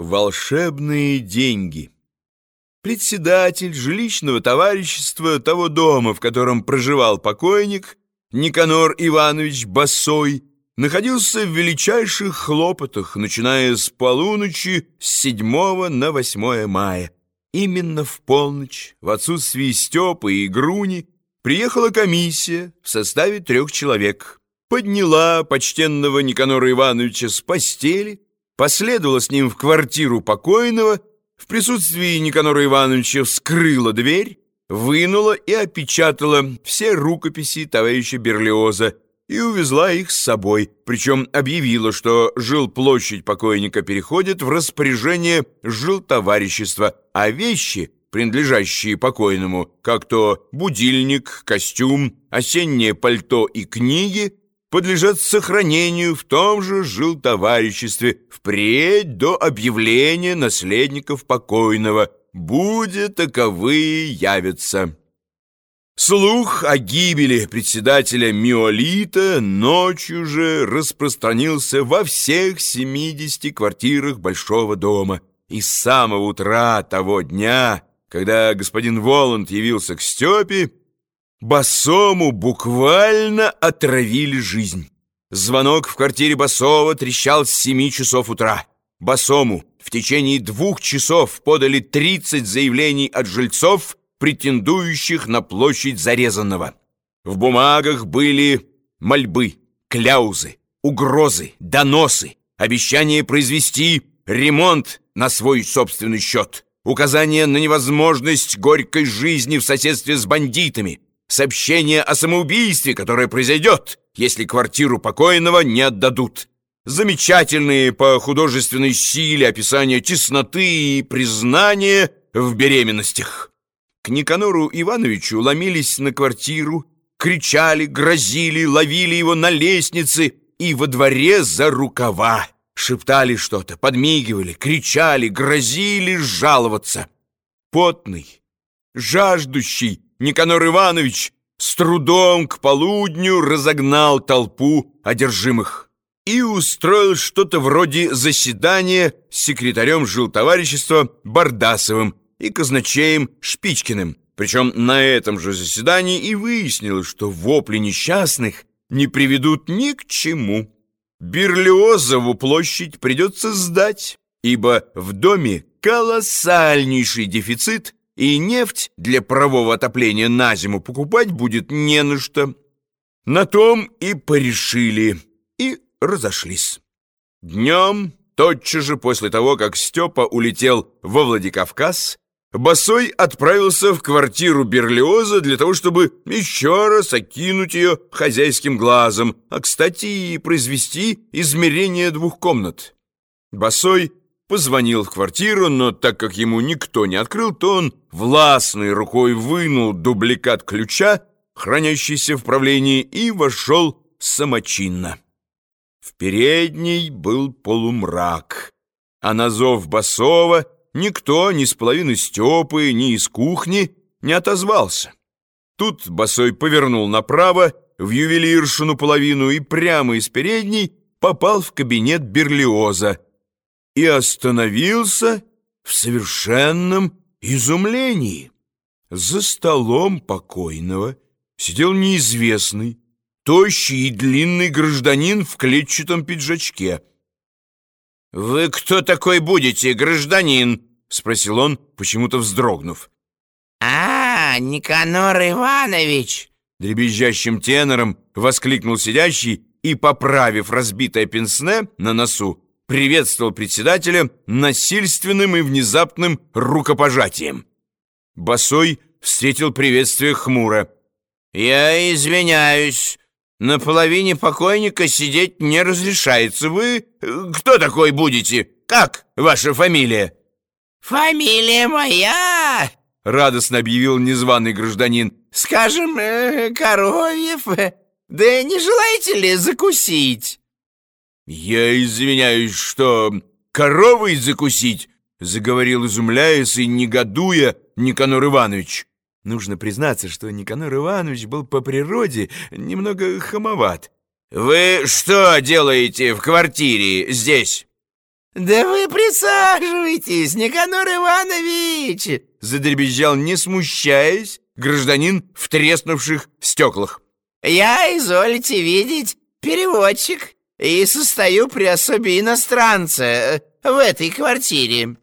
Волшебные деньги. Председатель жилищного товарищества того дома, в котором проживал покойник, Никанор Иванович Басой, находился в величайших хлопотах, начиная с полуночи с 7 на 8 мая. Именно в полночь, в отсутствии Степы и Груни, приехала комиссия в составе трех человек. Подняла почтенного Никанора Ивановича с постели, последовала с ним в квартиру покойного, в присутствии Никанора Ивановича вскрыла дверь, вынула и опечатала все рукописи товарища Берлиоза и увезла их с собой, причем объявила, что жилплощадь покойника переходит в распоряжение жилтоварищества, а вещи, принадлежащие покойному, как то будильник, костюм, осеннее пальто и книги, подлежат сохранению в том же жилтовариществе впредь до объявления наследников покойного, будет таковые явятся. Слух о гибели председателя Миолита ночью же распространился во всех 70 квартирах Большого дома. И с самого утра того дня, когда господин Воланд явился к Степе, Басому буквально отравили жизнь. Звонок в квартире Басова трещал с семи часов утра. Басому в течение двух часов подали 30 заявлений от жильцов, претендующих на площадь зарезанного. В бумагах были мольбы, кляузы, угрозы, доносы, обещание произвести ремонт на свой собственный счет, указание на невозможность горькой жизни в соседстве с бандитами, сообщение о самоубийстве, которое произойдет, если квартиру покойного не отдадут. Замечательные по художественной силе описания тесноты и признания в беременностях. К Никанору Ивановичу ломились на квартиру, кричали, грозили, ловили его на лестнице и во дворе за рукава. Шептали что-то, подмигивали, кричали, грозили жаловаться. Потный, жаждущий, Никанор Иванович с трудом к полудню разогнал толпу одержимых и устроил что-то вроде заседания с секретарем жилтоварищества Бардасовым и казначеем Шпичкиным. Причем на этом же заседании и выяснилось, что вопли несчастных не приведут ни к чему. Берлиозову площадь придется сдать, ибо в доме колоссальнейший дефицит – и нефть для парового отопления на зиму покупать будет не на что. На том и порешили, и разошлись. Днем, тотчас же после того, как Степа улетел во Владикавказ, Босой отправился в квартиру Берлиоза для того, чтобы еще раз окинуть ее хозяйским глазом, а, кстати, и произвести измерение двух комнат. Босой позвонил в квартиру, но так как ему никто не открыл, то он властной рукой вынул дубликат ключа, хранящийся в правлении, и вошел самочинно. В передней был полумрак, а на зов Басова никто ни с половины Степы, ни из кухни не отозвался. Тут Басой повернул направо, в ювелиршину половину, и прямо из передней попал в кабинет Берлиоза, и остановился в совершенном изумлении. За столом покойного сидел неизвестный, тощий и длинный гражданин в клетчатом пиджачке. «Вы кто такой будете, гражданин?» — спросил он, почему-то вздрогнув. «А, Никанор Иванович!» Дребезжащим тенором воскликнул сидящий и, поправив разбитое пенсне на носу, приветствовал председателя насильственным и внезапным рукопожатием. Босой встретил приветствие хмуро. «Я извиняюсь, на половине покойника сидеть не разрешается. Вы кто такой будете? Как ваша фамилия?» «Фамилия моя!» — радостно объявил незваный гражданин. «Скажем, э, Коровьев. Да не желаете ли закусить?» «Я извиняюсь, что коровой закусить?» — заговорил, изумляясь и негодуя Никанор Иванович. Нужно признаться, что Никанор Иванович был по природе немного хамоват. «Вы что делаете в квартире здесь?» Да вы присаживайтесь, Никанор Иванович!» Задребезжал, не смущаясь, гражданин в треснувших стеклах. «Я, изволите видеть, переводчик, и состою при особе иностранца э, в этой квартире.